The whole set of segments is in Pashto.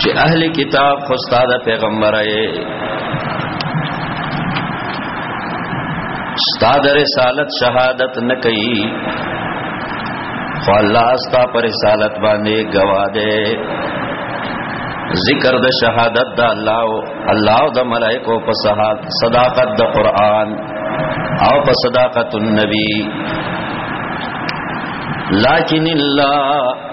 چې اهل کتاب خو ستاده پیغمبر یې ستاده رسالت شهادت نه کوي خو الله ستا پر رسالت باندې گواه دی ذکر د شهادت د الله او الله د ملائکو په صداقت د قران او په صداقت النبي لكن الله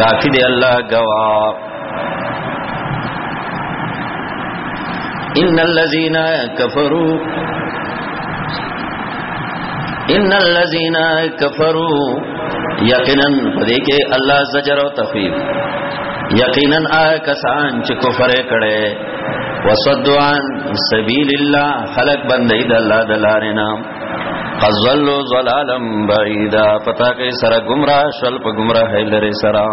کافی دی الله گواه ان الذين كفروا ان الذين كفروا یقینا پدې کې الله زجر او تخفیف یقینا آ کسان چې کفر کړي وصدوان سبیل الله خلق بندید الله دلارینا قد ظلوا ظلالا بعيدا پتا کې سره گمراه شل په گمراه لري سره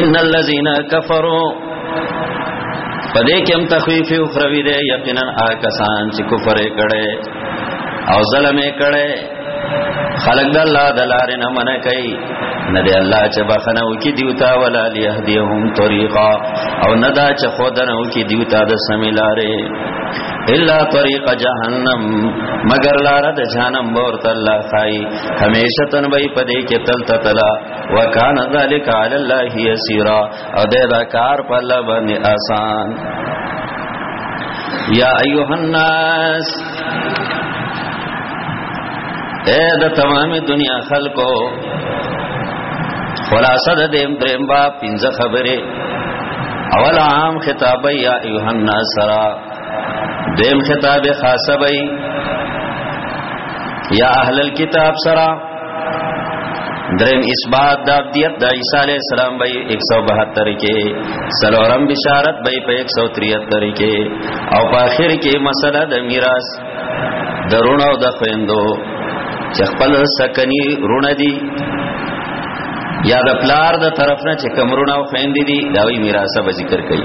ان الذين كفروا پدې کې هم تخفیف او خروی دی یقینا آ کسان چې کفر کړي او ظلم کړي خلق د الله د لارې نه منع کوي نه دی الله چې بخنه وکي دیوتا ولا ليهديهم طريقا او نه دا چې خودنه وکي دیوتا د سمې لارې الا طريق جهنم مگر لار د جهنم ورته الله خای همیشه تن وای پدې کې تل تلا وکانه ذالک علی الله یسیرا او دې دا کار په الله باندې آسان یا ایها الناس اے د تمام دنیا خلکو خلاصه د دیم دریم با پنځه خبره اول عام خطاب یا ایه الناس سرا دیم خطاب خاصه بی یا اهل الكتاب سرا درم اثبات د عبدیت د عیسی علی السلام به 172 کې سلورم بشارت به په 173 کې او په اخر کې مسله د میراث درونه او د خويندو چې خپل سکني رونه دي یا د پلار د طرف نه چې کمرونه او خويندې دي دا وی میراث به ذکر کړي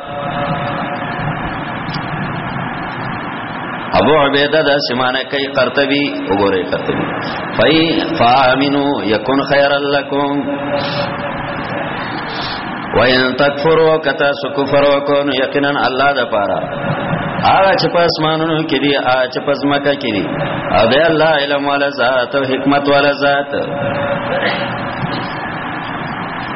ابو عبیده دا سمانه کوي قرطبي وګوره قرطبي فای فامنو یکون خیر لکم وَإِن تَكْفُرُوا كَتَا سُكُفَرُوا كُنْ يَقِنًا اللَّهَ دَ پارا آغا چه پس مانونو کی دی آغا چه پس مکا کی دی او دی اللہ علم والا ذات و حکمت والا ذات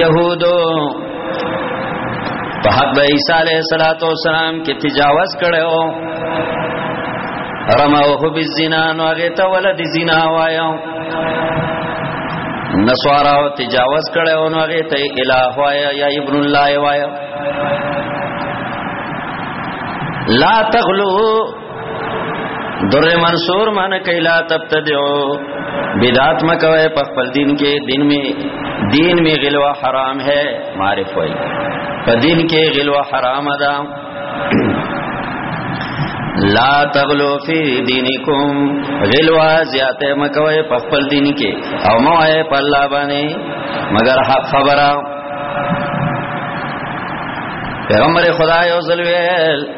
يهودو په حق د عیسی علیه السلام کې تجاوز کړو رموه بالزنا نو هغه ته ولد زنا وایو نسوارا او تجاوز کړو نو هغه ته الہ وایا یا ابن الله وایا لا تغلو در منصور معنی کوي لا تبتدعو بدعت مکوي په خپل دین کې دین می دین می غلو حرام ہے معرف وای په دین کې غلو حرام ده لا تغلو فی دینکم غلوا زیاته مکوي په خپل دین کې او مو اے په الله باندې مگر حق خبره پیغمبر خدای او زلویل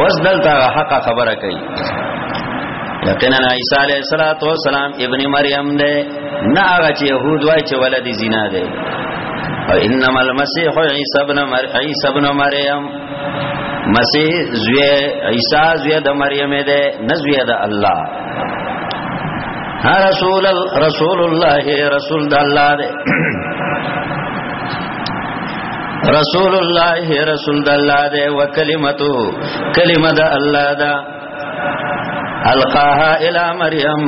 اوس دلته حق خبره کوي یقینا عیسی علیہ الصلوۃ والسلام ابن مریم دی نه هغه چې يهود وای چې ولد زنا دی او انما المسيح عيسى ابن مر... عيسى ابن مريم مسیح زوی عیسی زوی د مریم دی نه زوی د الله ها رسول رسول الله رسول د الله دی رسول الله رسول الله دې وکلمتو کلمه د الله دا القاها الى مریم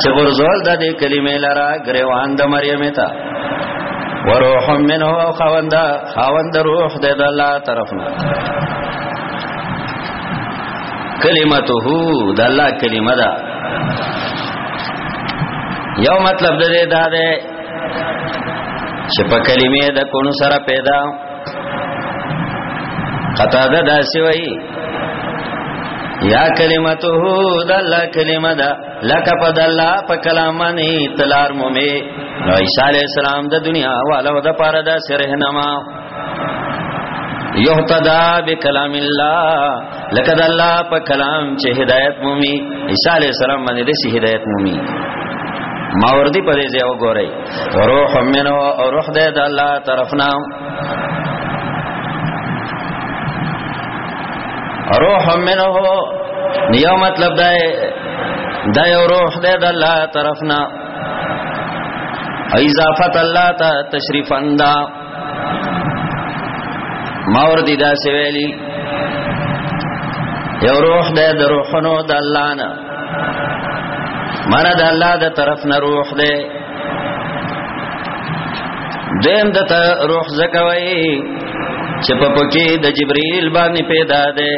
چې ورزول د دې کلمې لرا غریوان د مریم ته وروح منه او خوند خوند روح د الله طرفنا کلمته د الله کلمه ده یو مطلب د دې دا ده چې په کلمې د کون سره پیدا قطاده دا سوي یا کلمته د الله کلمه دا لک په د الله په کلام باندې تلار مومي نو عیسی علی السلام د دنیا والو د پاره دا سره نما یهتدا بکلام الله لکه د الله په کلام چې هدایت مومي عیسی علی السلام باندې د سی هدایت مومي ماوردی په دې ځای وګورئ روح منه او روح دې د الله طرفنا روح منه یو مطلب دا دا یو روح دې د الله طرفنا اضافت الله ته تشریف انده ما ور دي دا سویلی یو روح ده د روحونو د الله نه مانا د الله د طرف نه روح ده دیم د روح زکوي چې په پکې د جبرئیل باندې پیدا ده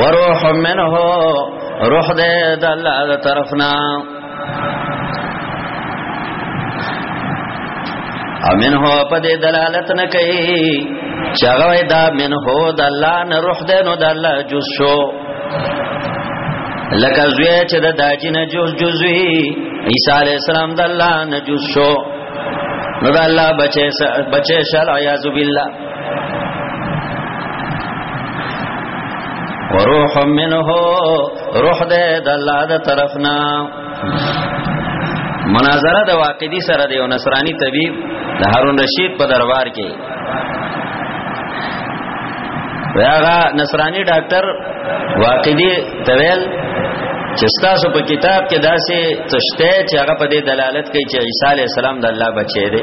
وروح منه روح ده د الله د طرف نه امن هو په دې دلالت نه کوي چې هغه دا من هو د الله نه روح ده نو د الله جز شو لکه زوی چې د داجی نه جز جزوي عیسی علی السلام د الله نه جز شو نو د الله بچي بچي شل عیاذ بالله وروح منه روح دې د الله د طرفنا مناظره د واقعي سره د یو نصراني طبيب د هارون رشید په دربار کې هغه نصراني ډاکټر واقعي تویل چې تاسو په کتاب کې داسې تشته چې هغه په دې دلالت کوي چې عیسی علی السلام د الله بچی دی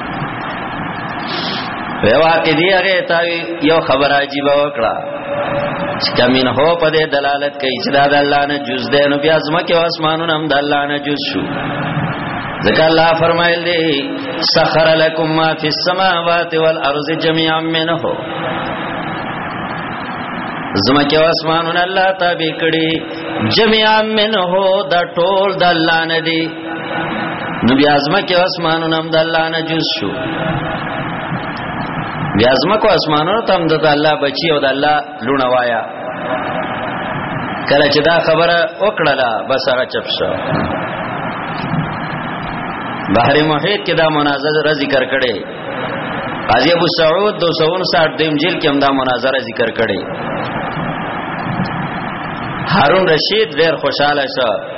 ویوا کې دی هغه تا یو خبر عجیب وکړه چې کمن هو په دې دلالت کوي چې دا د الله نه جز ده نو بیا زمکه او اسمانونه هم د الله نه جز شو ځکه الله فرمایل دی سخر لكم ما فی السماوات والارض جميعا منه زمکه او اسمانونه الله تابع کړي جميعا منه دا ټول د الله نه دي نو بیا ازمکه او اسمانونه هم د الله نه جز شو بیا ازمکه او اسمانونه تم د الله بچي او د الله لونه وایا کله چې دا خبره وکړه بس هغه چپ شو بحر محیط کې دا مناظره ذکر کړي قاضی ابو سعود 259 دیم جیل کې هم دا مناظره ذکر کړي هارون رشید ډیر خوشاله شو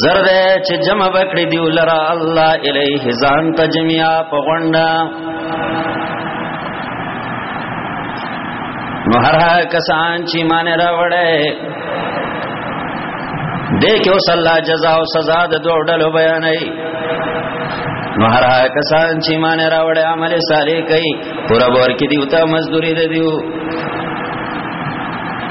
زرد چې جمع بکړي دی لرا الله الیه ځان ته جميعا په غونډه نو هر کسان چې مان راوړې دې کې اوس الله جزاء او سزا د دوه ډلو بیانې نو هر کسان چې مان راوړې عمل صالح کوي پورا ور کې دی او ته مزدوري دی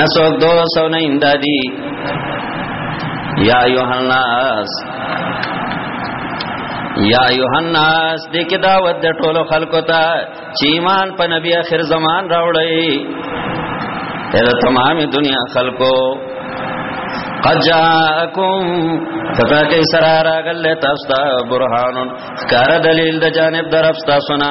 نسوک دو سو نه امدادي یا ایها الناس یا ایها الناس دې کې دعوت د ټولو خلکو ته چې ایمان په نبی اخر زمان راوړی اې تمام دنیا خلکو قد جاءکم فتاکی سرارا غلط استا برحانون کار دلیل د جانب درفستا سنا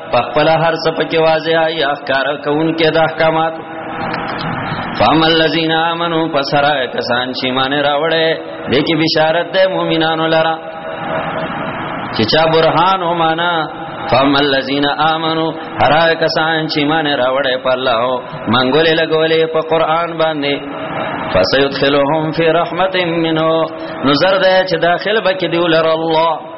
پخپل هر څه پکې واضح ای احکار کوونکې د احکامات فام الذین آمنو پسرا کسان چې مان راوړې دې کې بشارت ده مؤمنانو لرا چې چا برهان او معنا فام الذین آمنو هر کسان چې مان راوړې په الله منګولې لګولې په قران باندې فسيدخلهم في رحمت منه نظر ده چې داخل بکې دی ولر الله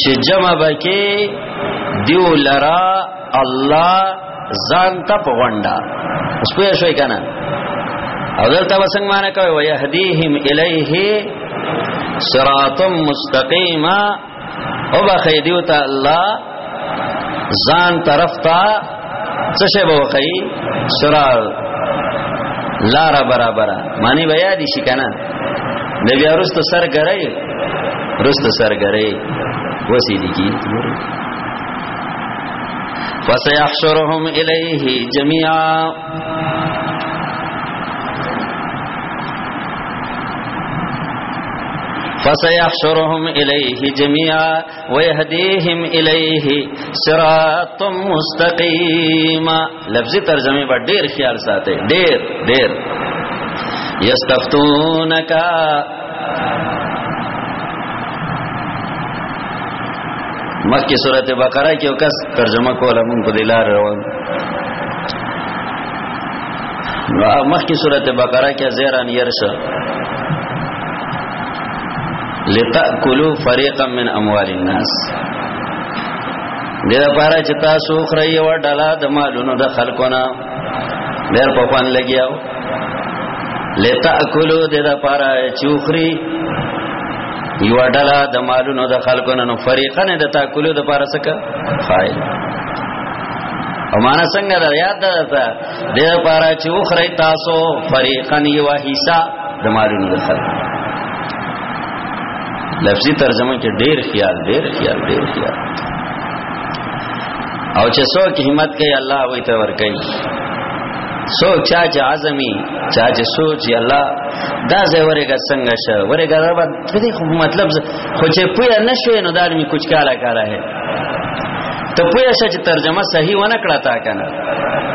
چې جمع بکې دیو لرا الله ځان ته پغونډا اوس په شوي کنه او دلته وسنګ معنی کوي ويهديهم اليه صراط مستقيما او بخیدیو ته الله ځان طرف ته څه شی به وکړي سرا لار برابر معنی بیا دي شي کنه د بیا رست سر ګرای رست سر ګرای وسی دي کی فسيحشرهم الیه جميعا فسيحشرهم الیه جميعا ويهديهم اليه صراط مستقيم لفظي ترجمه به ډیر خیال ساتي ډیر ډیر یستفتونک مکه سورته بقره کې وکس ترجمه کوله مونږ په دلار روان مخکې سورته بقره کې زیران يرشه لتاکلوا فريقا من اموال الناس دغه پارا چې تاسو خره یو ډلا د مالونو د خلقونه ډېر په خوان لګیاو لتاکلو دغه پارا چې خري یو ډلا د مالونو د خلقونه نو فریقا نه د تاکلو د پارا سکه فاعل او معنا څنګه دا یاد ده دې لپاره چې وخري تاسو فريقن یو حصہ د مالونو د خلک لفظي ترجمه کې ډېر خیال ډېر خیال ډېر خیال او چې څوک همت کوي الله وي ته ور کوي سو چا چې عزمي چا چې سوچ یې الله دا زه ورګه څنګه شه ورګه رب دې خو مطلب خو چې پوهه نشوي نو دالمي کچ کاله کاره ہے ته پوه شې چې ترجمه صحیح ونه کړه تا کنه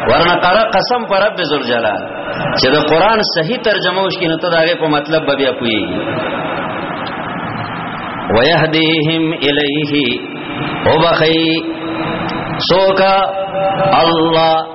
ورنه قرا قسم پر رب ذل جلال چې د قران صحیح ترجمه وش کینې ته داغه په مطلب به بیا پوي ويهديهم الیه او بخی سوکا الله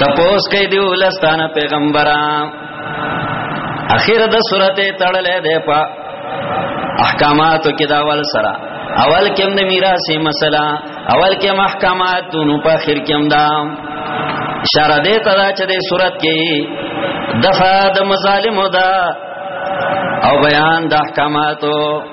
تپوس کې دی ولستان پیغمبران اخر د سورته تړلې ده په احکاماتو کې دا ول سره اول کې هم د میراثي مسله اول کې محکمات دونو په اخر کې هم دا اشاره ده ته چې د سورته کې دفع د مظالم ده او بیان د احکاماتو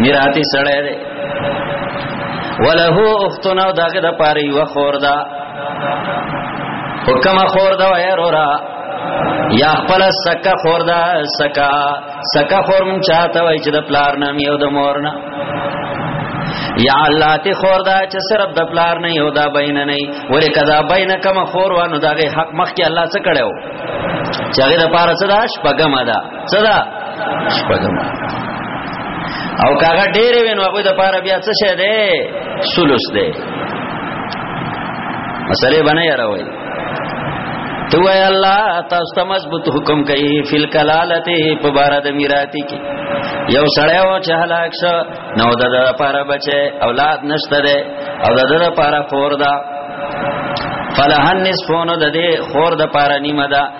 میراتی سړی دی وله اختنا او داګه د پاره یو خور دا حکم خور دا وای رورا یا خپل سکه خور دا سکا سکه خور مون چاته وای چې د پلار نام یو د مور نه یا الله ته خور دا چې صرف د پلار نه یو دا بین نه ولې کدا بین کما خور وانه داګه حق مخ کې الله څه کړو چې هغه د پاره صدا شپګم ده صدا شپږم او کاغه ډېرې وینو هغه د پاره بیا څه شه ده سلوس ده مسئله باندې راوي تو اے الله تاسو ته مضبوط حکم کوي فل کلالته په بار د میراتی کې یو سړی و چې هلاک شو نو د د پاره بچي اولاد نشته ده او د د پاره خور ده فلهن نصفونو د دې خور د پاره نیمه ده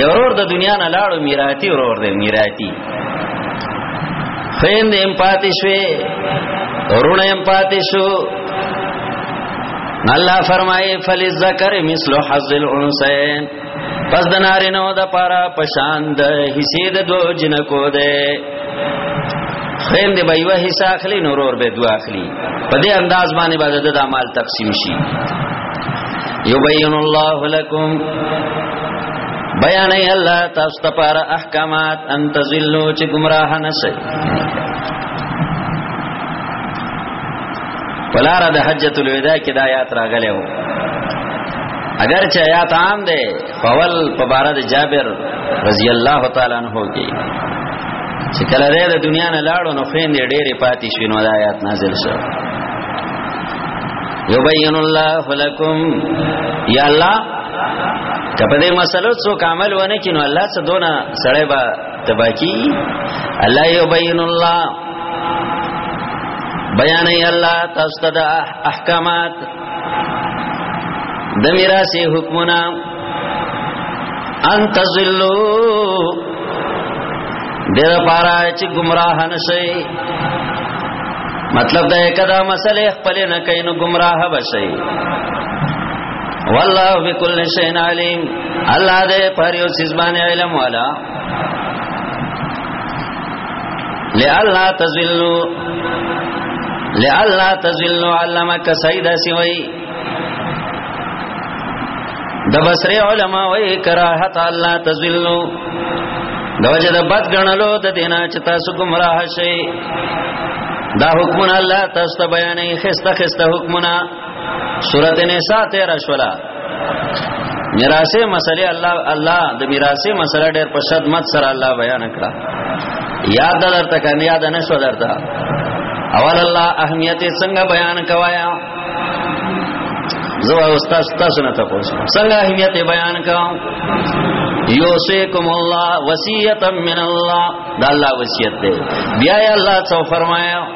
یو ورور د دنیا نه لاړو میراتی ورور دی میراتی خویند هم پاتې شوې ورونه هم پاتې شو الله فرمایي فلذکر مثل حظ الانثیین پس د نارینو د پاره پشان د حصے د دو جنکو ده خیم دی به یو حصہ اخلي نورور به دوا اخلي په دې انداز باندې به د مال تقسیم شي یبین الله لکم بیان ای الله تاسو ته پر احکامات ان تزلوا چې گمراه نه شئ ولار د حجۃ الوداع کې د آیات راغلې وو اگر چې آیات عام ده فول په بار د جابر رضی الله تعالی عنہ کې چې کله د دنیا نه لاړو نو خويندې ډېرې پاتې شوې نو د آیات نازل شو یبین الله لکم یا الله کپه دې مسلو څوک عمل ونه کینو الله څه دونه سړی با تباکی الله یبین الله بیان ای الله تاسو ته احکامات د میراث حکمنا ان تزلو دیر پارا چې گمراه نشئ مطلب دا کدا مسئله خپل نه کین گمراه بشئ والله بكل شيء عليم الله دې پر یو سیس باندې علم والا لئلا تزلو لئلا تزلو علمک سیدا سوی د بصری علما وی کراهت الله تزلو د وجه د بد غنلو د دینا چې تاسو گمراه شئ دا حکمونه الله تاسو ته بیانې خسته خسته حکمونه سورته نساء 13 شولا میراثه مسله الله الله د میراثه مسله ډېر په شد مت سره الله بیان کړه یاد درته کنه یاد نه شو درته اول الله اهمیت څنګه بیان کوایا زو استاد تاسو نه تاسو څنګه اهمیت بیان کاو یوسیکم الله وصیتا من الله دا الله وصیت دی بیا الله څو فرمایا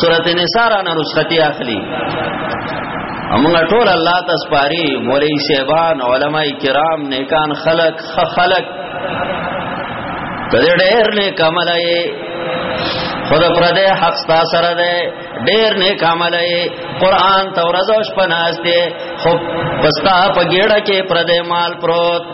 سورته نساء را نرسختی اخلي امغه ټول الله تسپاری مولای شیبان علما کرام نیکان خلق خ خلق کله ډېر نه کملای خود پر دې حق ستا سره ده ډېر نه کملای قران تورز او شپناس دې خو پستا په ګډه کې پر دې مال پروت